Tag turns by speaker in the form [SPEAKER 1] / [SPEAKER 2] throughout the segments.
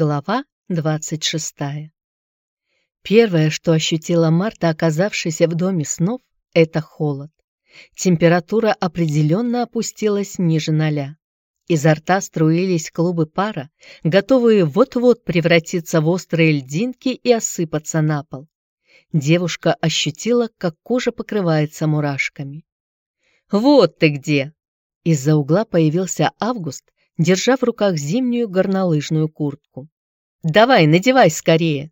[SPEAKER 1] Глава 26. Первое, что ощутила Марта, оказавшись в доме снов, это холод. Температура определенно опустилась ниже ноля. Изо рта струились клубы пара, готовые вот-вот превратиться в острые льдинки и осыпаться на пол. Девушка ощутила, как кожа покрывается мурашками. «Вот ты где!» Из-за угла появился Август держа в руках зимнюю горнолыжную куртку. «Давай, надевай скорее!»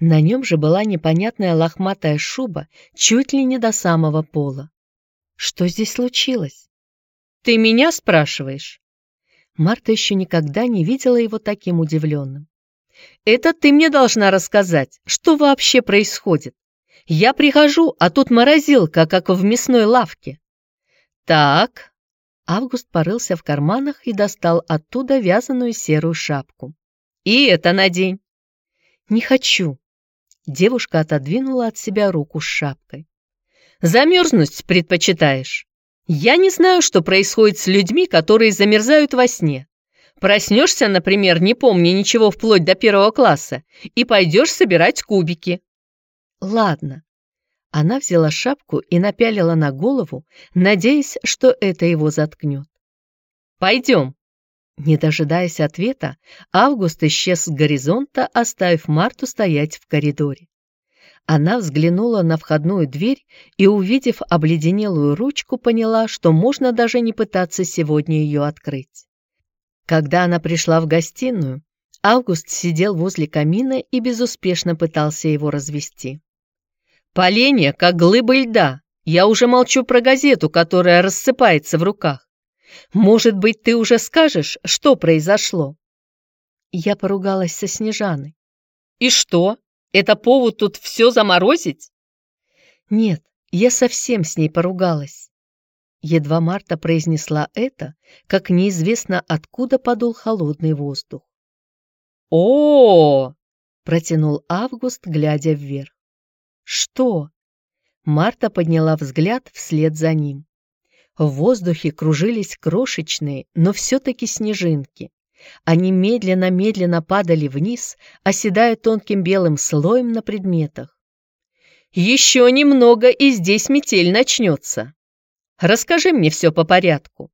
[SPEAKER 1] На нем же была непонятная лохматая шуба чуть ли не до самого пола. Что здесь случилось? «Ты меня спрашиваешь?» Марта еще никогда не видела его таким удивленным. «Это ты мне должна рассказать, что вообще происходит. Я прихожу, а тут морозилка, как в мясной лавке». «Так, Август порылся в карманах и достал оттуда вязаную серую шапку. «И это надень!» «Не хочу!» Девушка отодвинула от себя руку с шапкой. «Замерзнуть предпочитаешь? Я не знаю, что происходит с людьми, которые замерзают во сне. Проснешься, например, не помня ничего вплоть до первого класса, и пойдешь собирать кубики». «Ладно, она взяла шапку и напялила на голову, надеясь, что это его заткнет. «Пойдем!» Не дожидаясь ответа, Август исчез с горизонта, оставив Марту стоять в коридоре. Она взглянула на входную дверь и, увидев обледенелую ручку, поняла, что можно даже не пытаться сегодня ее открыть. Когда она пришла в гостиную, Август сидел возле камина и безуспешно пытался его развести. Поленья, как глыба льда. Я уже молчу про газету, которая рассыпается в руках. Может быть, ты уже скажешь, что произошло?» Я поругалась со Снежаной. «И что? Это повод тут все заморозить?» «Нет, я совсем с ней поругалась». Едва Марта произнесла это, как неизвестно откуда подул холодный воздух. о, протянул Август, глядя вверх. «Что?» Марта подняла взгляд вслед за ним. В воздухе кружились крошечные, но все-таки снежинки. Они медленно-медленно падали вниз, оседая тонким белым слоем на предметах. «Еще немного, и здесь метель начнется. Расскажи мне все по порядку.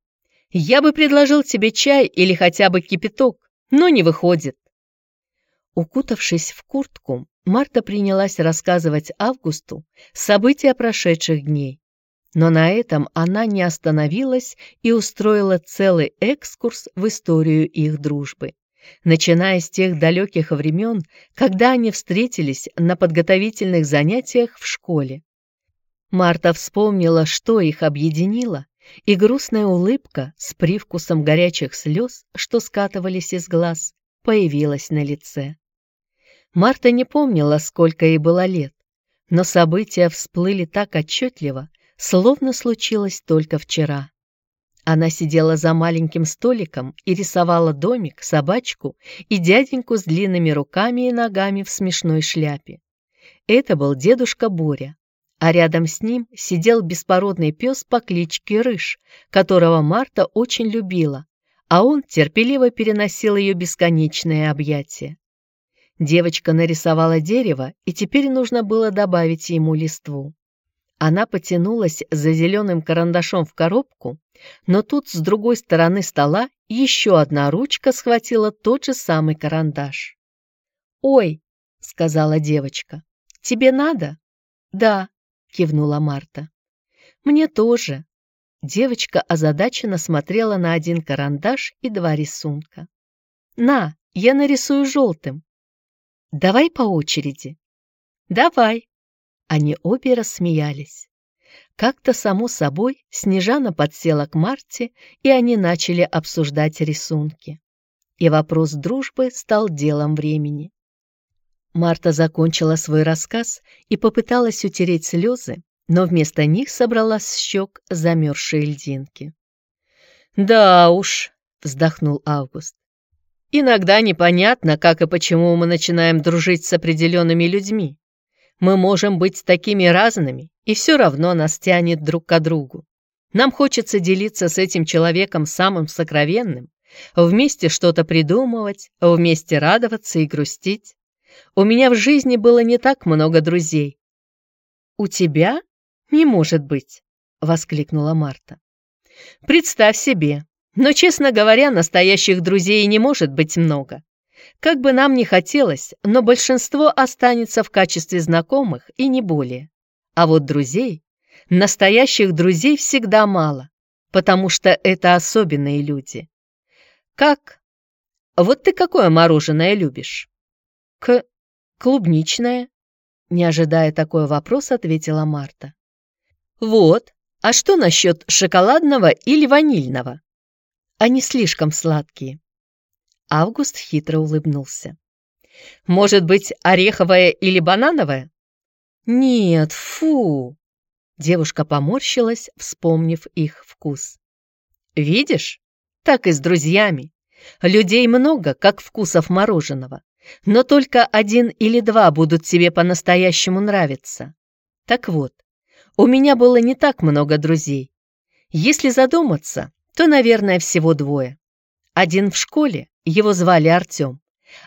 [SPEAKER 1] Я бы предложил тебе чай или хотя бы кипяток, но не выходит». Укутавшись в куртку, Марта принялась рассказывать Августу события прошедших дней. Но на этом она не остановилась и устроила целый экскурс в историю их дружбы, начиная с тех далеких времен, когда они встретились на подготовительных занятиях в школе. Марта вспомнила, что их объединило, и грустная улыбка с привкусом горячих слез, что скатывались из глаз, появилась на лице. Марта не помнила, сколько ей было лет, но события всплыли так отчетливо, словно случилось только вчера. Она сидела за маленьким столиком и рисовала домик, собачку и дяденьку с длинными руками и ногами в смешной шляпе. Это был дедушка Боря, а рядом с ним сидел беспородный пес по кличке Рыж, которого Марта очень любила, а он терпеливо переносил ее бесконечное объятие. Девочка нарисовала дерево, и теперь нужно было добавить ему листву. Она потянулась за зеленым карандашом в коробку, но тут с другой стороны стола еще одна ручка схватила тот же самый карандаш. «Ой», — сказала девочка, — «тебе надо?» «Да», — кивнула Марта. «Мне тоже». Девочка озадаченно смотрела на один карандаш и два рисунка. «На, я нарисую желтым», Давай по очереди. Давай. Они обе рассмеялись. Как-то само собой Снежана подсела к Марте, и они начали обсуждать рисунки. И вопрос дружбы стал делом времени. Марта закончила свой рассказ и попыталась утереть слезы, но вместо них собрала с щек замерзшие льдинки. «Да уж», — вздохнул Август, Иногда непонятно, как и почему мы начинаем дружить с определенными людьми. Мы можем быть такими разными, и все равно нас тянет друг к другу. Нам хочется делиться с этим человеком самым сокровенным, Вместе что-то придумывать, вместе радоваться и грустить. У меня в жизни было не так много друзей. «У тебя? Не может быть!» — воскликнула Марта. «Представь себе, но, честно говоря, настоящих друзей не может быть много. Как бы нам ни хотелось, но большинство останется в качестве знакомых и не более. А вот друзей, настоящих друзей всегда мало, потому что это особенные люди. Как? Вот ты какое мороженое любишь? К... клубничное. Не ожидая такой вопрос, ответила Марта. Вот, а что насчет шоколадного или ванильного? Они слишком сладкие. Август хитро улыбнулся. «Может быть, ореховое или банановое?» «Нет, фу!» Девушка поморщилась, вспомнив их вкус. «Видишь? Так и с друзьями. Людей много, как вкусов мороженого, но только один или два будут тебе по-настоящему нравиться. Так вот, у меня было не так много друзей. Если задуматься, то, наверное, всего двое. Один в школе, его звали Артем,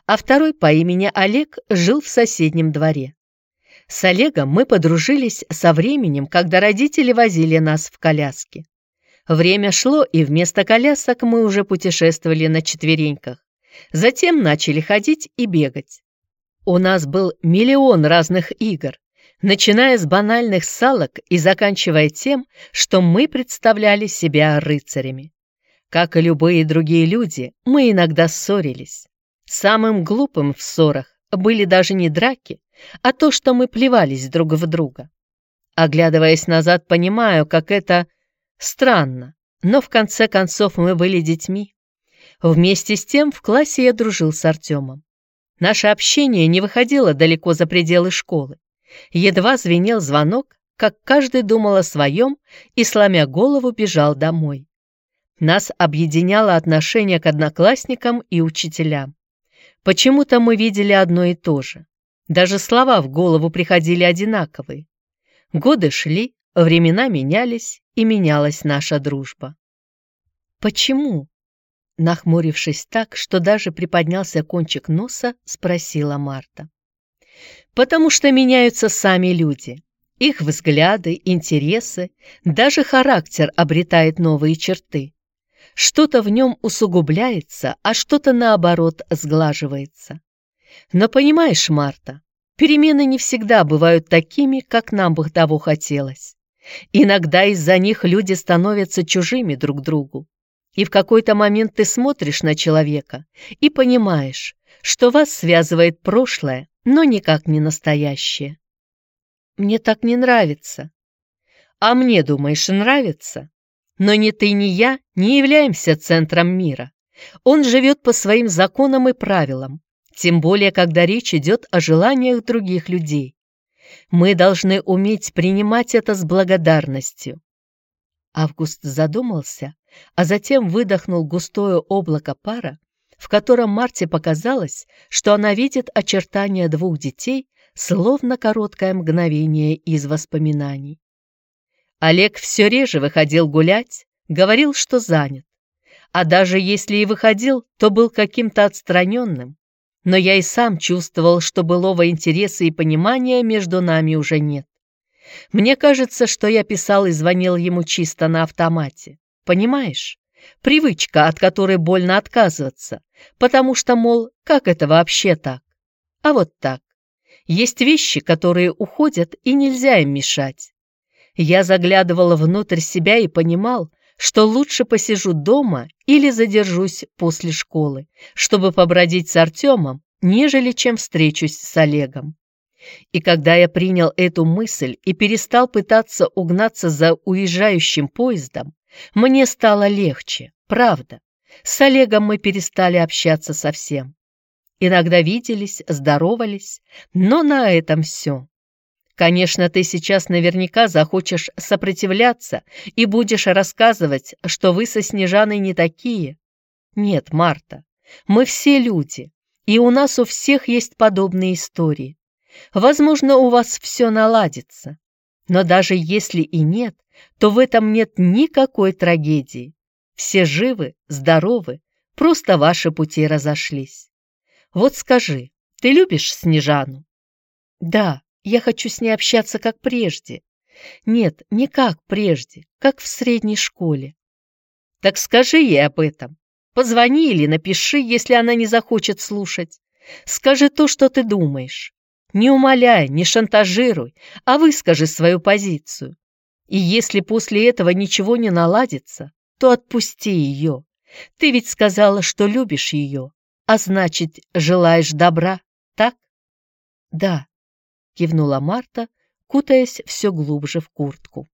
[SPEAKER 1] а второй по имени Олег жил в соседнем дворе. С Олегом мы подружились со временем, когда родители возили нас в коляске. Время шло, и вместо колясок мы уже путешествовали на четвереньках. Затем начали ходить и бегать. У нас был миллион разных игр, начиная с банальных салок и заканчивая тем, что мы представляли себя рыцарями. Как и любые другие люди, мы иногда ссорились. Самым глупым в ссорах были даже не драки, а то, что мы плевались друг в друга. Оглядываясь назад, понимаю, как это странно, но в конце концов мы были детьми. Вместе с тем в классе я дружил с Артемом. Наше общение не выходило далеко за пределы школы. Едва звенел звонок, как каждый думал о своем и, сломя голову, бежал домой. Нас объединяло отношение к одноклассникам и учителям. Почему-то мы видели одно и то же. Даже слова в голову приходили одинаковые. Годы шли, времена менялись, и менялась наша дружба. «Почему?» Нахмурившись так, что даже приподнялся кончик носа, спросила Марта. «Потому что меняются сами люди. Их взгляды, интересы, даже характер обретает новые черты. Что-то в нем усугубляется, а что-то, наоборот, сглаживается. Но понимаешь, Марта, перемены не всегда бывают такими, как нам бы того хотелось. Иногда из-за них люди становятся чужими друг другу. И в какой-то момент ты смотришь на человека и понимаешь, что вас связывает прошлое, но никак не настоящее. Мне так не нравится. А мне, думаешь, нравится? Но ни ты, ни я не являемся центром мира. Он живет по своим законам и правилам, тем более, когда речь идет о желаниях других людей. Мы должны уметь принимать это с благодарностью. Август задумался, а затем выдохнул густое облако пара, в котором Марте показалось, что она видит очертания двух детей, словно короткое мгновение из воспоминаний. Олег все реже выходил гулять, говорил, что занят. А даже если и выходил, то был каким-то отстраненным. Но я и сам чувствовал, что былого интереса и понимания между нами уже нет. Мне кажется, что я писал и звонил ему чисто на автомате. Понимаешь? Привычка, от которой больно отказываться, потому что, мол, как это вообще так? А вот так. Есть вещи, которые уходят, и нельзя им мешать. Я заглядывала внутрь себя и понимал, что лучше посижу дома или задержусь после школы, чтобы побродить с Артемом, нежели чем встречусь с Олегом. И когда я принял эту мысль и перестал пытаться угнаться за уезжающим поездом, мне стало легче, правда. С Олегом мы перестали общаться совсем. Иногда виделись, здоровались, но на этом все. Конечно, ты сейчас наверняка захочешь сопротивляться и будешь рассказывать, что вы со Снежаной не такие. Нет, Марта, мы все люди, и у нас у всех есть подобные истории. Возможно, у вас все наладится. Но даже если и нет, то в этом нет никакой трагедии. Все живы, здоровы, Просто ваши пути разошлись. Вот скажи, ты любишь Снежану? Да, я хочу с ней общаться как прежде. Нет, не как прежде, как в средней школе. Так скажи ей об этом. Позвони или напиши, если она не захочет слушать. Скажи то, что ты думаешь. Не умоляй, не шантажируй, а выскажи свою позицию. И если после этого ничего не наладится, то отпусти ее. Ты ведь сказала, что любишь ее, а значит, желаешь добра, так? Да, кивнула Марта, кутаясь все глубже в куртку.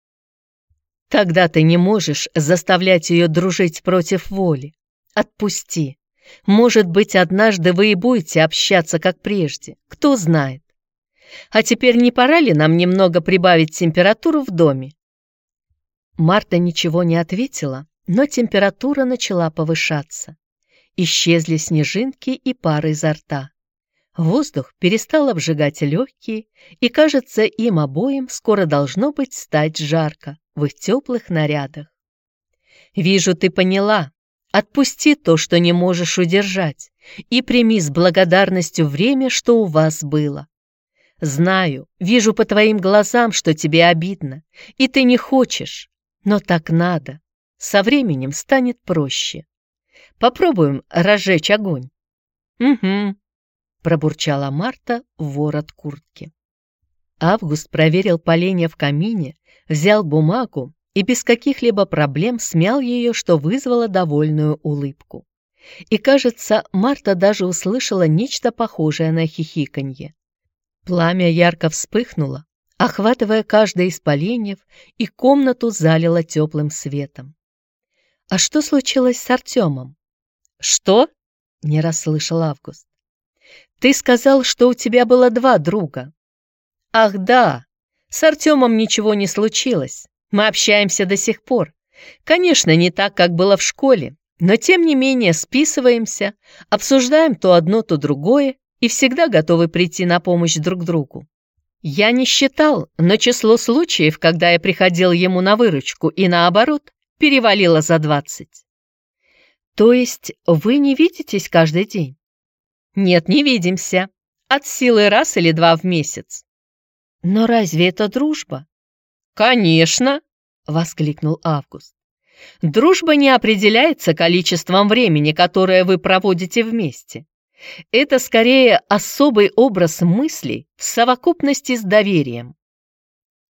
[SPEAKER 1] Тогда ты не можешь заставлять ее дружить против воли. Отпусти. Может быть, однажды вы и будете общаться, как прежде. Кто знает. А теперь не пора ли нам немного прибавить температуру в доме? Марта ничего не ответила, но температура начала повышаться. Исчезли снежинки и пары изо рта. Воздух перестал обжигать легкие, и, кажется, им обоим скоро должно быть стать жарко в их теплых нарядах. «Вижу, ты поняла. Отпусти то, что не можешь удержать, и прими с благодарностью время, что у вас было. Знаю, вижу по твоим глазам, что тебе обидно, и ты не хочешь, но так надо. Со временем станет проще. Попробуем разжечь огонь. Угу, пробурчала Марта в ворот куртки. Август проверил поленья в камине, взял бумагу и без каких-либо проблем смял ее, что вызвало довольную улыбку. И, кажется, Марта даже услышала нечто похожее на хихиканье. Пламя ярко вспыхнуло, охватывая каждое из поленьев, и комнату залило теплым светом. «А что случилось с Артемом?» «Что?» — не расслышал Август. «Ты сказал, что у тебя было два друга». «Ах, да! С Артемом ничего не случилось. Мы общаемся до сих пор. Конечно, не так, как было в школе, но тем не менее списываемся, обсуждаем то одно, то другое и всегда готовы прийти на помощь друг другу. Я не считал, но число случаев, когда я приходил ему на выручку и наоборот, перевалило за двадцать. То есть вы не видитесь каждый день? Нет, не видимся. От силы раз или два в месяц. Но разве это дружба? Конечно, воскликнул Август. Дружба не определяется количеством времени, которое вы проводите вместе. Это скорее особый образ мыслей в совокупности с доверием.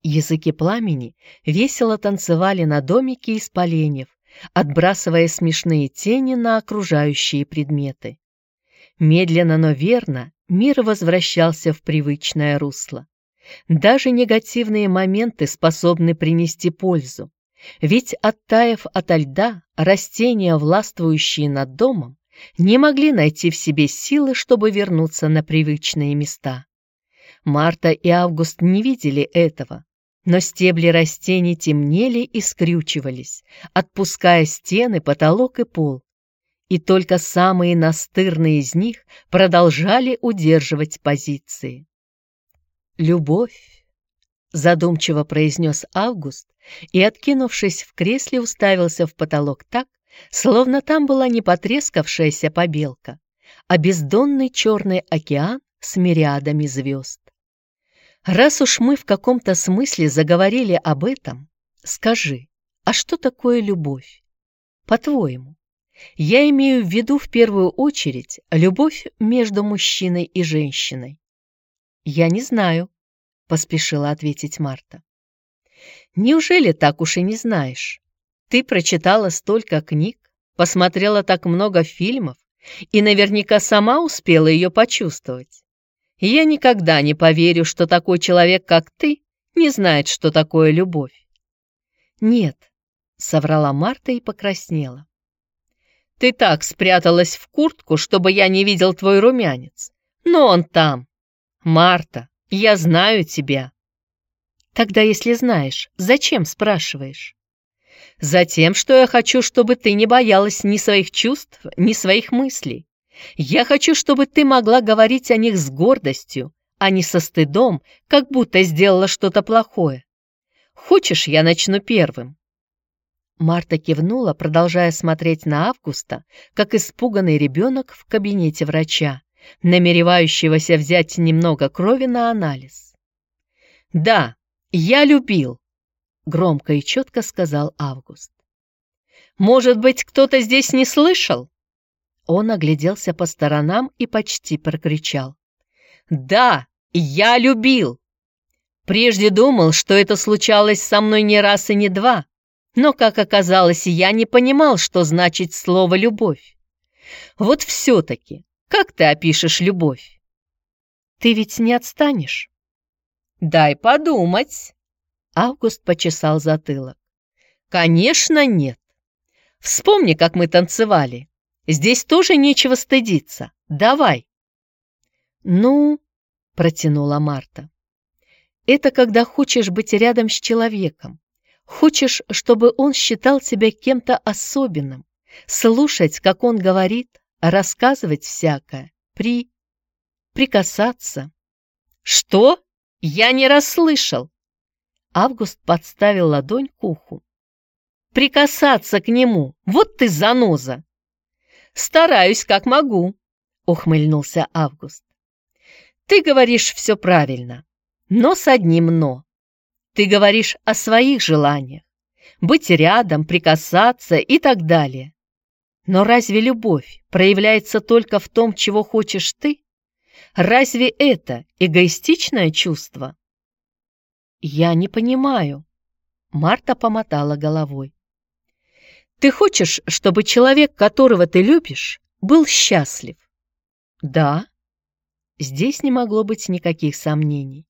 [SPEAKER 1] Языки пламени весело танцевали на домике из поленьев, отбрасывая смешные тени на окружающие предметы. Медленно, но верно мир возвращался в привычное русло. Даже негативные моменты способны принести пользу, ведь, оттаив ото льда, растения, властвующие над домом, не могли найти в себе силы, чтобы вернуться на привычные места. Марта и Август не видели этого, но стебли растений темнели и скрючивались, отпуская стены, потолок и пол. И только самые настырные из них продолжали удерживать позиции. «Любовь», — задумчиво произнес Август и, откинувшись в кресле, уставился в потолок так, Словно там была не потрескавшаяся побелка, а бездонный черный океан с мириадами звезд. Раз уж мы в каком-то смысле заговорили об этом, скажи, а что такое любовь? По-твоему? Я имею в виду в первую очередь любовь между мужчиной и женщиной. Я не знаю, поспешила ответить Марта. Неужели так уж и не знаешь? Ты прочитала столько книг, посмотрела так много фильмов и наверняка сама успела ее почувствовать. Я никогда не поверю, что такой человек, как ты, не знает, что такое любовь. Нет, соврала Марта и покраснела. Ты так спряталась в куртку, чтобы я не видел твой румянец. Но он там. Марта, я знаю тебя. Тогда, если знаешь, зачем спрашиваешь? Затем, что я хочу, чтобы ты не боялась ни своих чувств, ни своих мыслей. Я хочу, чтобы ты могла говорить о них с гордостью, а не со стыдом, как будто сделала что-то плохое. Хочешь, я начну первым?» Марта кивнула, продолжая смотреть на Августа, как испуганный ребенок в кабинете врача, намеревающегося взять немного крови на анализ. «Да, я любил», — громко и четко сказал Август. «Может быть, кто-то здесь не слышал?» Он огляделся по сторонам и почти прокричал. «Да, я любил! Прежде думал, что это случалось со мной не раз и не два, но, как оказалось, я не понимал, что значит слово «любовь». Вот все-таки, как ты опишешь любовь? Ты ведь не отстанешь? Дай подумать. Август почесал затылок. Конечно, нет. Вспомни, как мы танцевали. Здесь тоже нечего стыдиться. Давай. Ну, протянула Марта. Это когда хочешь быть рядом с человеком. Хочешь, чтобы он считал тебя кем-то особенным, слушать, как он говорит, рассказывать всякое, при... прикасаться. Что? Я не расслышал. Август подставил ладонь к уху. Прикасаться к нему, вот ты заноза. Стараюсь, как могу, ухмыльнулся Август. Ты говоришь все правильно, но с одним «но». Ты говоришь о своих желаниях, быть рядом, прикасаться и так далее. Но разве любовь проявляется только в том, чего хочешь ты? Разве это эгоистичное чувство? Я не понимаю. Марта помотала головой. Ты хочешь, чтобы человек, которого ты любишь, был счастлив? Да. Здесь не могло быть никаких сомнений.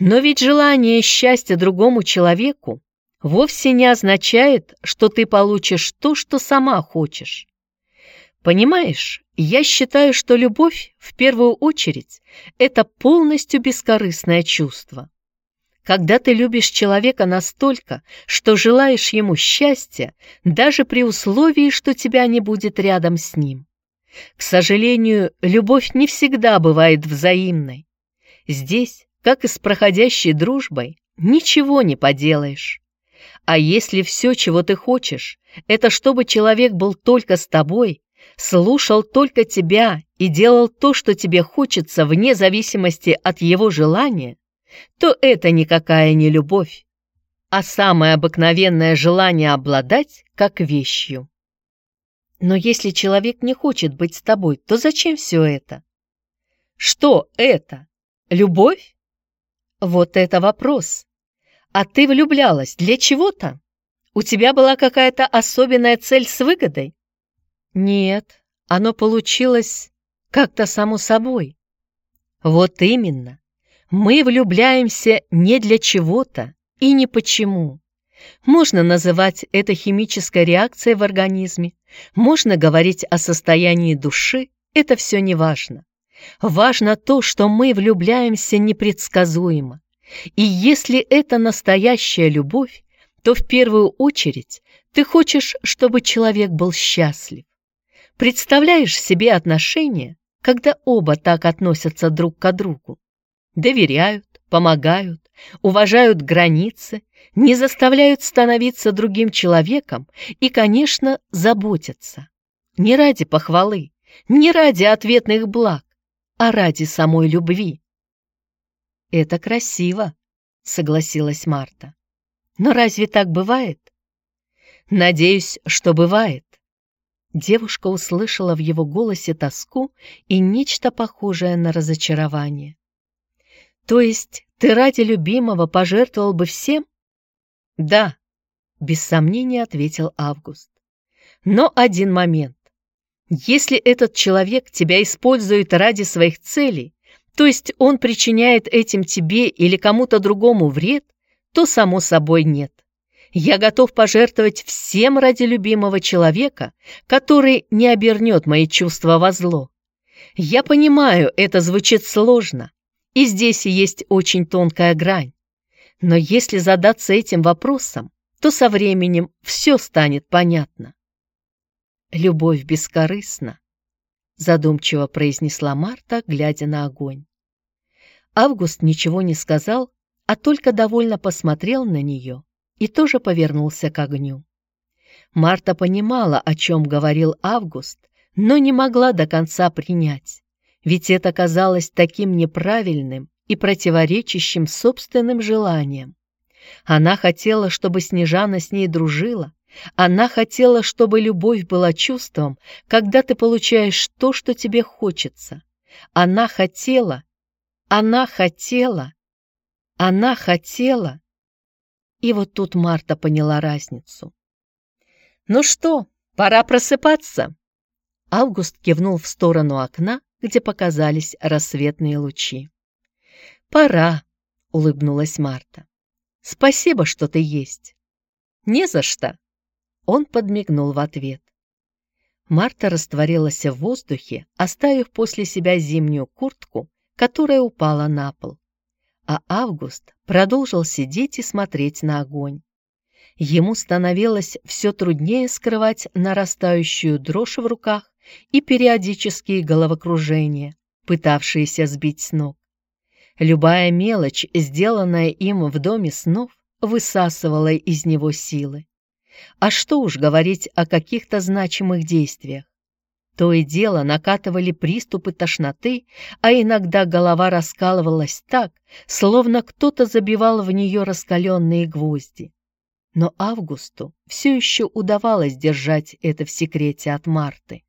[SPEAKER 1] Но ведь желание счастья другому человеку вовсе не означает, что ты получишь то, что сама хочешь. Понимаешь, я считаю, что любовь, в первую очередь, это полностью бескорыстное чувство. Когда ты любишь человека настолько, что желаешь ему счастья, даже при условии, что тебя не будет рядом с ним. К сожалению, любовь не всегда бывает взаимной. Здесь, как и с проходящей дружбой, ничего не поделаешь. А если все, чего ты хочешь, это чтобы человек был только с тобой, слушал только тебя и делал то, что тебе хочется вне зависимости от его желания, то это никакая не любовь, а самое обыкновенное желание обладать как вещью. Но если человек не хочет быть с тобой, то зачем все это? Что это? Любовь? Вот это вопрос. А ты влюблялась для чего-то? У тебя была какая-то особенная цель с выгодой? Нет, оно получилось как-то само собой. Вот именно. Мы влюбляемся не для чего-то и не почему. Можно называть это химической реакцией в организме, можно говорить о состоянии души, это все не важно. Важно то, что мы влюбляемся непредсказуемо, и если это настоящая любовь, то в первую очередь ты хочешь, чтобы человек был счастлив. Представляешь себе отношения, когда оба так относятся друг к другу? Доверяют, помогают, уважают границы, не заставляют становиться другим человеком и, конечно, заботятся. Не ради похвалы, не ради ответных благ, а ради самой любви. «Это красиво», — согласилась Марта. «Но разве так бывает?» «Надеюсь, что бывает». Девушка услышала в его голосе тоску и нечто похожее на разочарование. «То есть ты ради любимого пожертвовал бы всем?» «Да», — без сомнения ответил Август. «Но один момент. Если этот человек тебя использует ради своих целей, то есть он причиняет этим тебе или кому-то другому вред, то само собой нет. Я готов пожертвовать всем ради любимого человека, который не обернет мои чувства во зло. Я понимаю, это звучит сложно, и здесь есть очень тонкая грань. Но если задаться этим вопросом, то со временем все станет понятно. Любовь бескорыстна, задумчиво произнесла Марта, глядя на огонь. Август ничего не сказал, а только довольно посмотрел на нее и тоже повернулся к огню. Марта понимала, о чем говорил Август, но не могла до конца принять, ведь это казалось таким неправильным и противоречащим собственным желаниям. Она хотела, чтобы Снежана с ней дружила, она хотела, чтобы любовь была чувством, когда ты получаешь то, что тебе хочется. Она хотела, она хотела, она хотела. И вот тут Марта поняла разницу. «Ну что, пора просыпаться?» Август кивнул в сторону окна, где показались рассветные лучи. «Пора», — улыбнулась Марта. «Спасибо, что ты есть». «Не за что», — он подмигнул в ответ. Марта растворилась в воздухе, оставив после себя зимнюю куртку, которая упала на пол. А Август продолжил сидеть и смотреть на огонь. Ему становилось все труднее скрывать нарастающую дрожь в руках и периодические головокружения, пытавшиеся сбить с ног. Любая мелочь, сделанная им в доме снов, высасывала из него силы. А что уж говорить о каких-то значимых действиях. То и дело накатывали приступы тошноты, а иногда голова раскалывалась так, словно кто-то забивал в нее раскаленные гвозди. Но Августу все еще удавалось держать это в секрете от Марты.